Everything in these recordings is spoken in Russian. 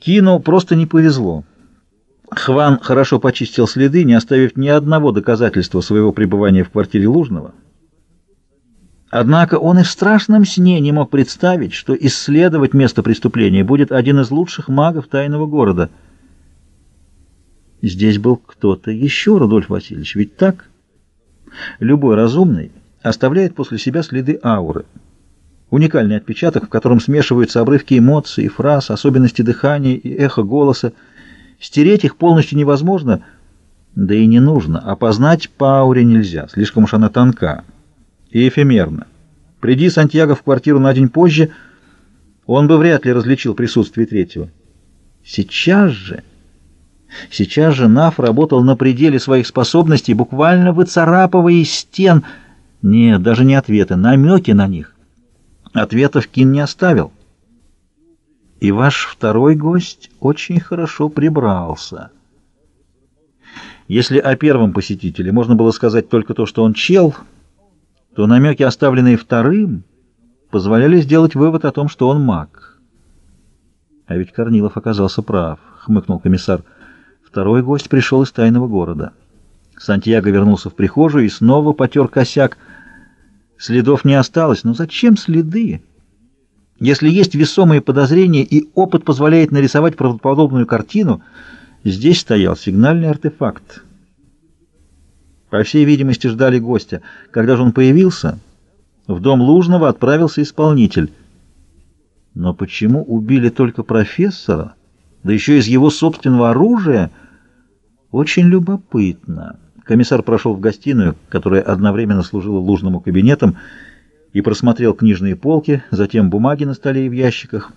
Кину просто не повезло. Хван хорошо почистил следы, не оставив ни одного доказательства своего пребывания в квартире Лужного. Однако он и в страшном сне не мог представить, что исследовать место преступления будет один из лучших магов тайного города. Здесь был кто-то еще, Рудольф Васильевич, ведь так? Любой разумный оставляет после себя следы ауры. Уникальный отпечаток, в котором смешиваются обрывки эмоций, фраз, особенности дыхания и эхо голоса. Стереть их полностью невозможно, да и не нужно. Опознать по нельзя, слишком уж она тонка и эфемерна. Приди Сантьяго в квартиру на день позже, он бы вряд ли различил присутствие третьего. Сейчас же... Сейчас же Наф работал на пределе своих способностей, буквально выцарапывая из стен... Нет, даже не ответы, намеки на них. Ответов Кин не оставил. И ваш второй гость очень хорошо прибрался. Если о первом посетителе можно было сказать только то, что он чел, то намеки, оставленные вторым, позволяли сделать вывод о том, что он маг. А ведь Корнилов оказался прав, хмыкнул комиссар. Второй гость пришел из тайного города. Сантьяго вернулся в прихожую и снова потер косяк. Следов не осталось. Но зачем следы? Если есть весомые подозрения и опыт позволяет нарисовать правдоподобную картину, здесь стоял сигнальный артефакт. По всей видимости, ждали гостя. Когда же он появился, в дом Лужного отправился исполнитель. Но почему убили только профессора, да еще из его собственного оружия? Очень любопытно. Комиссар прошел в гостиную, которая одновременно служила Лужному кабинетом, и просмотрел книжные полки, затем бумаги на столе и в ящиках,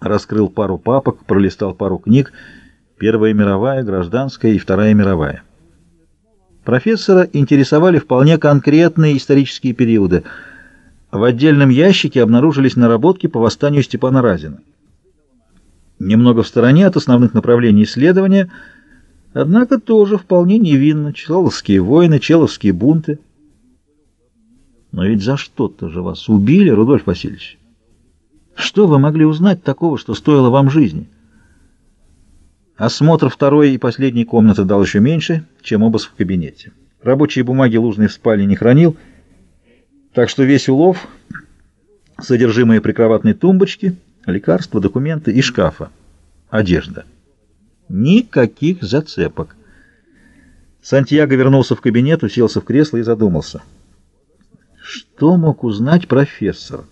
раскрыл пару папок, пролистал пару книг, Первая мировая, гражданская и Вторая мировая. Профессора интересовали вполне конкретные исторические периоды. В отдельном ящике обнаружились наработки по восстанию Степана Разина. Немного в стороне от основных направлений исследования, однако тоже вполне невинно, человские войны, человские бунты. Но ведь за что-то же вас убили, Рудольф Васильевич. Что вы могли узнать такого, что стоило вам жизни? Осмотр второй и последней комнаты дал еще меньше, чем обыск в кабинете. Рабочие бумаги Лужный в спальне не хранил, так что весь улов, содержимое прикроватной тумбочки, лекарства, документы и шкафа, одежда. Никаких зацепок. Сантьяго вернулся в кабинет, уселся в кресло и задумался — что мог узнать профессор?